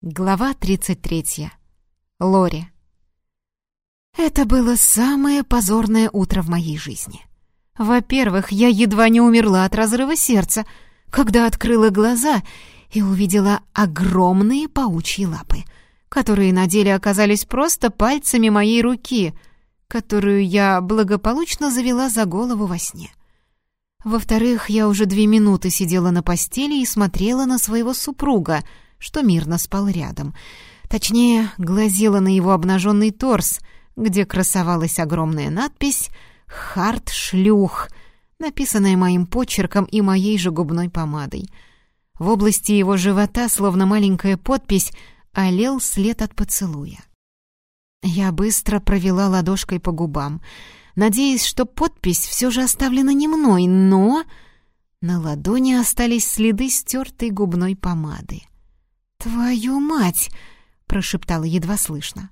Глава 33. Лори. Это было самое позорное утро в моей жизни. Во-первых, я едва не умерла от разрыва сердца, когда открыла глаза и увидела огромные паучьи лапы, которые на деле оказались просто пальцами моей руки, которую я благополучно завела за голову во сне. Во-вторых, я уже две минуты сидела на постели и смотрела на своего супруга — что мирно спал рядом. Точнее, глазела на его обнаженный торс, где красовалась огромная надпись «Харт шлюх», написанная моим почерком и моей же губной помадой. В области его живота, словно маленькая подпись, олел след от поцелуя. Я быстро провела ладошкой по губам, надеясь, что подпись все же оставлена не мной, но... На ладони остались следы стертой губной помады. «Твою мать!» — прошептала едва слышно.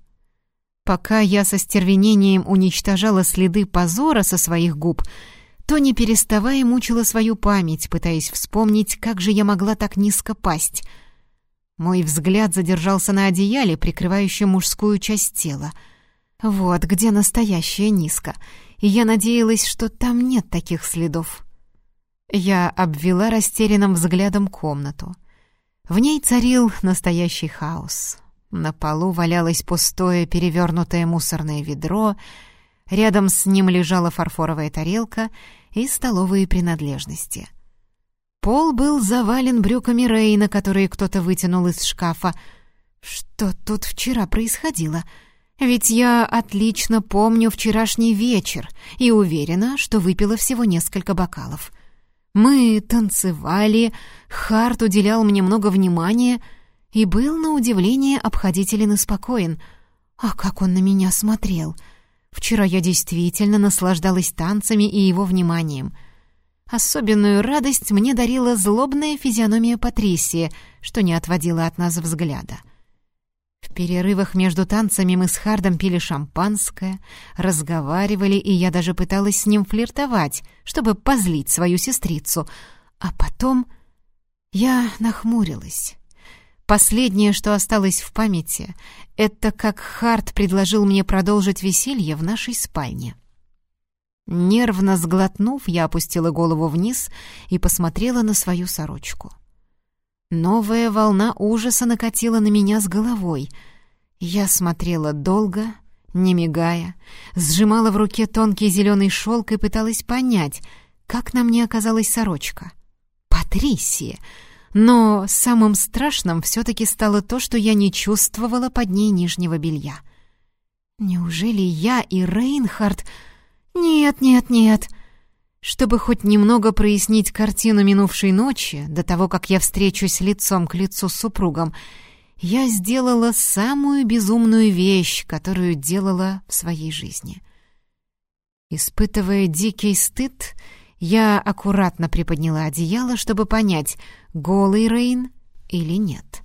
Пока я со стервенением уничтожала следы позора со своих губ, то не переставая мучила свою память, пытаясь вспомнить, как же я могла так низко пасть. Мой взгляд задержался на одеяле, прикрывающем мужскую часть тела. Вот где настоящее низко, и я надеялась, что там нет таких следов. Я обвела растерянным взглядом комнату — в ней царил настоящий хаос. На полу валялось пустое перевернутое мусорное ведро, рядом с ним лежала фарфоровая тарелка и столовые принадлежности. Пол был завален брюками Рейна, которые кто-то вытянул из шкафа. Что тут вчера происходило? Ведь я отлично помню вчерашний вечер и уверена, что выпила всего несколько бокалов — мы танцевали, Харт уделял мне много внимания и был, на удивление, обходителен и спокоен. А как он на меня смотрел! Вчера я действительно наслаждалась танцами и его вниманием. Особенную радость мне дарила злобная физиономия Патрисии, что не отводила от нас взгляда. Перерывах между танцами мы с Хардом пили шампанское, разговаривали, и я даже пыталась с ним флиртовать, чтобы позлить свою сестрицу. А потом я нахмурилась. Последнее, что осталось в памяти, это как Хард предложил мне продолжить веселье в нашей спальне. Нервно сглотнув, я опустила голову вниз и посмотрела на свою сорочку. — Новая волна ужаса накатила на меня с головой. Я смотрела долго, не мигая, сжимала в руке тонкий зеленый шелк и пыталась понять, как на мне оказалась сорочка. Патрисия! Но самым страшным все-таки стало то, что я не чувствовала под ней нижнего белья. Неужели я и Рейнхард... Нет, нет, нет. Чтобы хоть немного прояснить картину минувшей ночи, до того, как я встречусь лицом к лицу с супругом, я сделала самую безумную вещь, которую делала в своей жизни. Испытывая дикий стыд, я аккуратно приподняла одеяло, чтобы понять, голый Рейн или нет.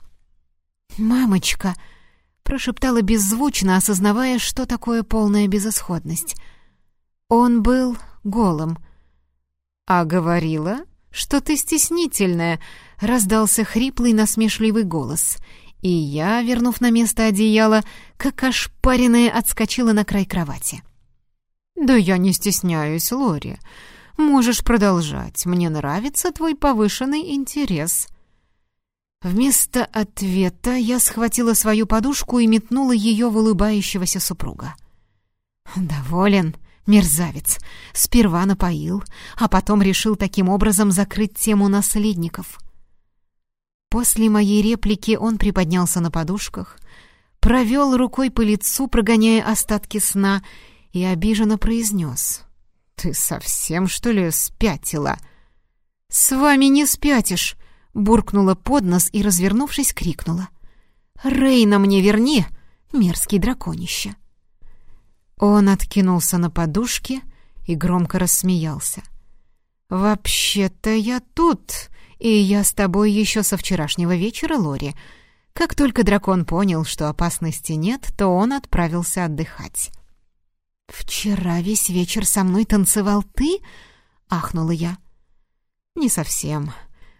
«Мамочка!» — прошептала беззвучно, осознавая, что такое полная безысходность. Он был голым — «А говорила, что ты стеснительная», — раздался хриплый насмешливый голос. И я, вернув на место одеяло, как ошпаренная, отскочила на край кровати. «Да я не стесняюсь, Лори. Можешь продолжать. Мне нравится твой повышенный интерес». Вместо ответа я схватила свою подушку и метнула ее в улыбающегося супруга. «Доволен?» Мерзавец. Сперва напоил, а потом решил таким образом закрыть тему наследников. После моей реплики он приподнялся на подушках, провел рукой по лицу, прогоняя остатки сна, и обиженно произнес. «Ты совсем, что ли, спятила?» «С вами не спятишь!» — буркнула под нос и, развернувшись, крикнула. «Рейна мне верни, мерзкий драконище!» Он откинулся на подушке и громко рассмеялся. «Вообще-то я тут, и я с тобой еще со вчерашнего вечера, Лори. Как только дракон понял, что опасности нет, то он отправился отдыхать». «Вчера весь вечер со мной танцевал ты?» — ахнула я. «Не совсем.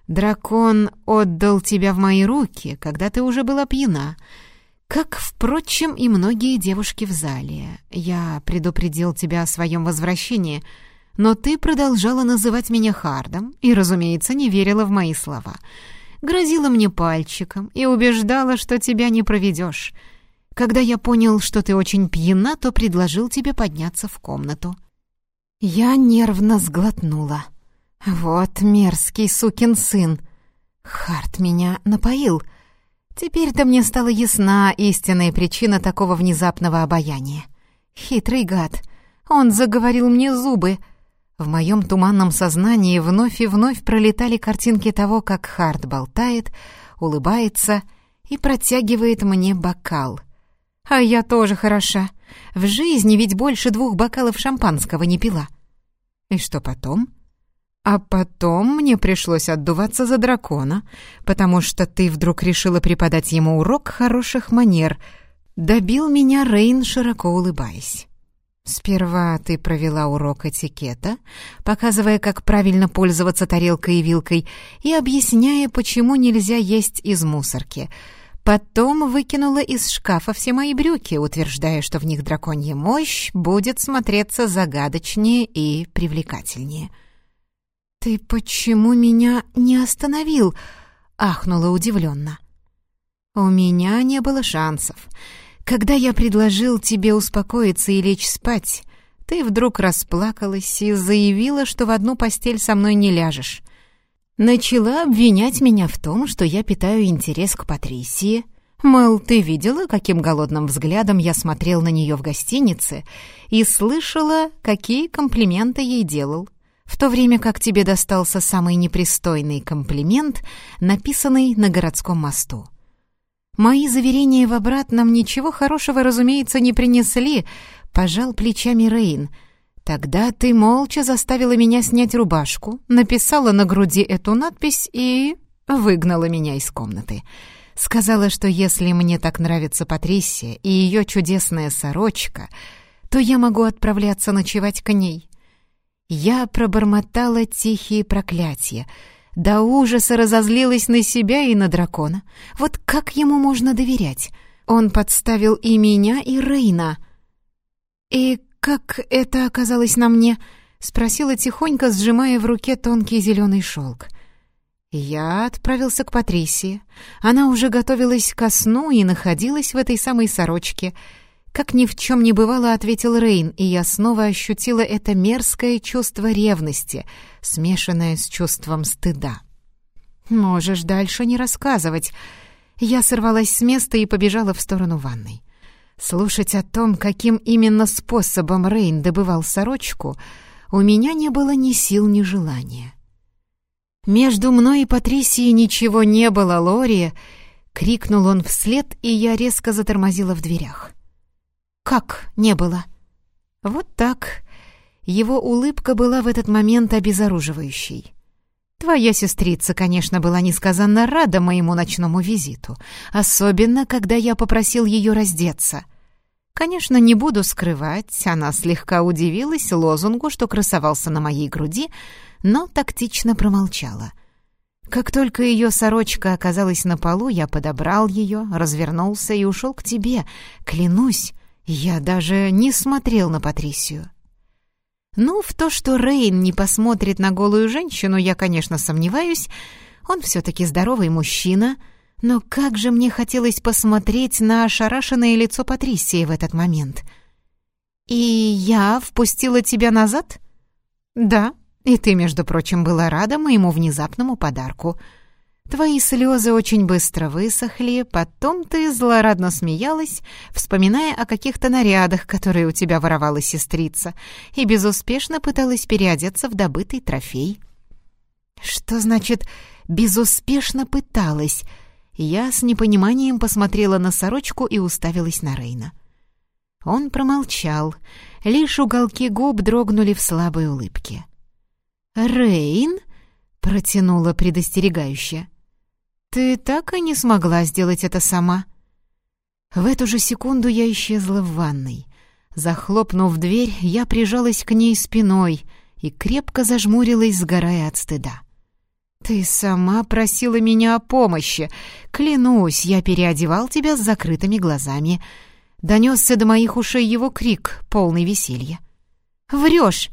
Дракон отдал тебя в мои руки, когда ты уже была пьяна. Как, впрочем, и многие девушки в зале. Я предупредил тебя о своем возвращении, но ты продолжала называть меня Хардом и, разумеется, не верила в мои слова. Грозила мне пальчиком и убеждала, что тебя не проведешь. Когда я понял, что ты очень пьяна, то предложил тебе подняться в комнату. Я нервно сглотнула. Вот мерзкий сукин сын. Харт меня напоил. Теперь-то мне стала ясна истинная причина такого внезапного обаяния. Хитрый гад. Он заговорил мне зубы. В моем туманном сознании вновь и вновь пролетали картинки того, как Харт болтает, улыбается и протягивает мне бокал. А я тоже хороша. В жизни ведь больше двух бокалов шампанского не пила. И что потом? А потом мне пришлось отдуваться за дракона, потому что ты вдруг решила преподать ему урок хороших манер. Добил меня Рейн, широко улыбаясь. Сперва ты провела урок этикета, показывая, как правильно пользоваться тарелкой и вилкой, и объясняя, почему нельзя есть из мусорки. Потом выкинула из шкафа все мои брюки, утверждая, что в них драконья мощь будет смотреться загадочнее и привлекательнее. «Ты почему меня не остановил?» — ахнула удивленно. «У меня не было шансов. Когда я предложил тебе успокоиться и лечь спать, ты вдруг расплакалась и заявила, что в одну постель со мной не ляжешь. Начала обвинять меня в том, что я питаю интерес к Патрисии. Мол, ты видела, каким голодным взглядом я смотрел на нее в гостинице и слышала, какие комплименты ей делал в то время как тебе достался самый непристойный комплимент, написанный на городском мосту. Мои заверения в обратном ничего хорошего, разумеется, не принесли, пожал плечами Рейн. Тогда ты молча заставила меня снять рубашку, написала на груди эту надпись и выгнала меня из комнаты. Сказала, что если мне так нравится Патрисия и ее чудесная сорочка, то я могу отправляться ночевать к ней. Я пробормотала тихие проклятия. До ужаса разозлилась на себя и на дракона. Вот как ему можно доверять? Он подставил и меня, и Рейна. «И как это оказалось на мне?» — спросила тихонько, сжимая в руке тонкий зеленый шелк. Я отправился к Патрисии. Она уже готовилась ко сну и находилась в этой самой сорочке — как ни в чем не бывало, ответил Рейн, и я снова ощутила это мерзкое чувство ревности, смешанное с чувством стыда. «Можешь дальше не рассказывать». Я сорвалась с места и побежала в сторону ванной. Слушать о том, каким именно способом Рейн добывал сорочку, у меня не было ни сил, ни желания. «Между мной и Патрисией ничего не было, Лори!» — крикнул он вслед, и я резко затормозила в дверях. «Как не было?» «Вот так». Его улыбка была в этот момент обезоруживающей. «Твоя сестрица, конечно, была несказанно рада моему ночному визиту, особенно, когда я попросил ее раздеться. Конечно, не буду скрывать, она слегка удивилась лозунгу, что красовался на моей груди, но тактично промолчала». Как только ее сорочка оказалась на полу, я подобрал ее, развернулся и ушел к тебе. Клянусь, я даже не смотрел на Патрисию. Ну, в то, что Рейн не посмотрит на голую женщину, я, конечно, сомневаюсь. Он все-таки здоровый мужчина. Но как же мне хотелось посмотреть на ошарашенное лицо Патрисии в этот момент. «И я впустила тебя назад?» «Да, и ты, между прочим, была рада моему внезапному подарку», Твои слезы очень быстро высохли, потом ты злорадно смеялась, вспоминая о каких-то нарядах, которые у тебя воровала сестрица, и безуспешно пыталась переодеться в добытый трофей. Что значит «безуспешно пыталась»? Я с непониманием посмотрела на сорочку и уставилась на Рейна. Он промолчал, лишь уголки губ дрогнули в слабой улыбке. «Рейн?» — протянула предостерегающе. «Ты так и не смогла сделать это сама?» В эту же секунду я исчезла в ванной. Захлопнув дверь, я прижалась к ней спиной и крепко зажмурилась, сгорая от стыда. «Ты сама просила меня о помощи. Клянусь, я переодевал тебя с закрытыми глазами». Донесся до моих ушей его крик, полный веселья. «Врешь!»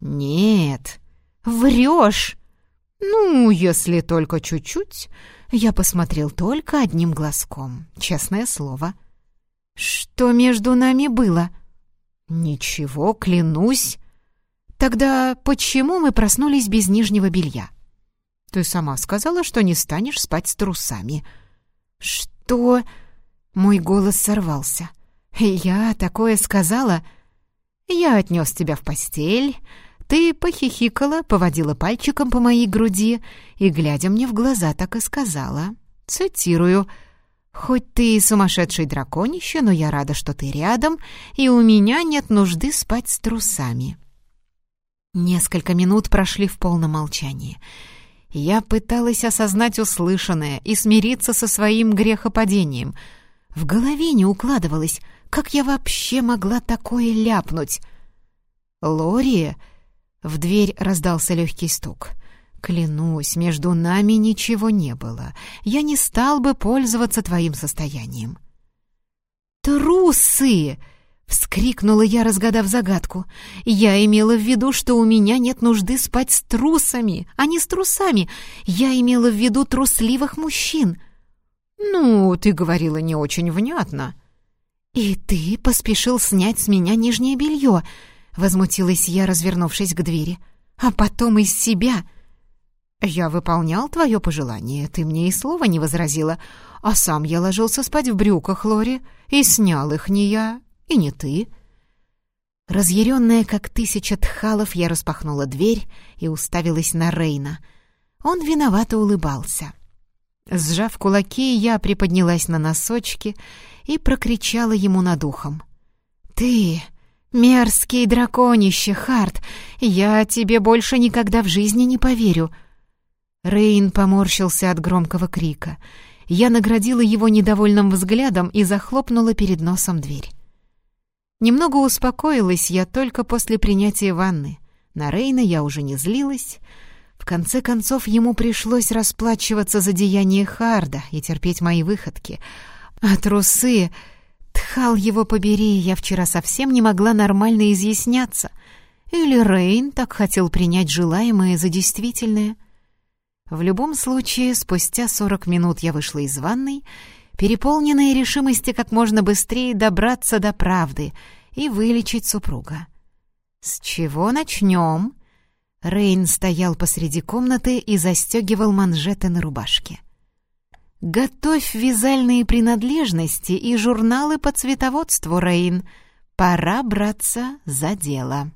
«Нет, врешь!» «Ну, если только чуть-чуть...» Я посмотрел только одним глазком, честное слово. «Что между нами было?» «Ничего, клянусь». «Тогда почему мы проснулись без нижнего белья?» «Ты сама сказала, что не станешь спать с трусами». «Что?» Мой голос сорвался. «Я такое сказала?» «Я отнес тебя в постель, ты похихикала, поводила пальчиком по моей груди и, глядя мне в глаза, так и сказала. Цитирую. «Хоть ты и сумасшедший драконище, но я рада, что ты рядом, и у меня нет нужды спать с трусами». Несколько минут прошли в полном молчании. Я пыталась осознать услышанное и смириться со своим грехопадением. В голове не укладывалось, как я вообще могла такое ляпнуть. «Лори!» В дверь раздался легкий стук. «Клянусь, между нами ничего не было. Я не стал бы пользоваться твоим состоянием». «Трусы!» — вскрикнула я, разгадав загадку. «Я имела в виду, что у меня нет нужды спать с трусами, а не с трусами. Я имела в виду трусливых мужчин». «Ну, ты говорила не очень внятно». «И ты поспешил снять с меня нижнее белье», — возмутилась я, развернувшись к двери. «А потом из себя...» «Я выполнял твое пожелание, ты мне и слова не возразила, а сам я ложился спать в брюках, Лори, и снял их не я, и не ты». Разъяренная, как тысяча тхалов, я распахнула дверь и уставилась на Рейна. Он виновато улыбался. Сжав кулаки, я приподнялась на носочки и прокричала ему над ухом. «Ты «Мерзкий драконище, Харт! Я тебе больше никогда в жизни не поверю!» Рейн поморщился от громкого крика. Я наградила его недовольным взглядом и захлопнула перед носом дверь. Немного успокоилась я только после принятия ванны. На Рейна я уже не злилась. В конце концов, ему пришлось расплачиваться за деяние Харда и терпеть мои выходки. А трусы... Тхал его побери, я вчера совсем не могла нормально изъясняться. Или Рейн так хотел принять желаемое за действительное. В любом случае, спустя сорок минут я вышла из ванной, переполненная решимости как можно быстрее добраться до правды и вылечить супруга. «С чего начнем?» Рейн стоял посреди комнаты и застегивал манжеты на рубашке. Готовь вязальные принадлежности и журналы по цветоводству, Рейн. Пора браться за дело.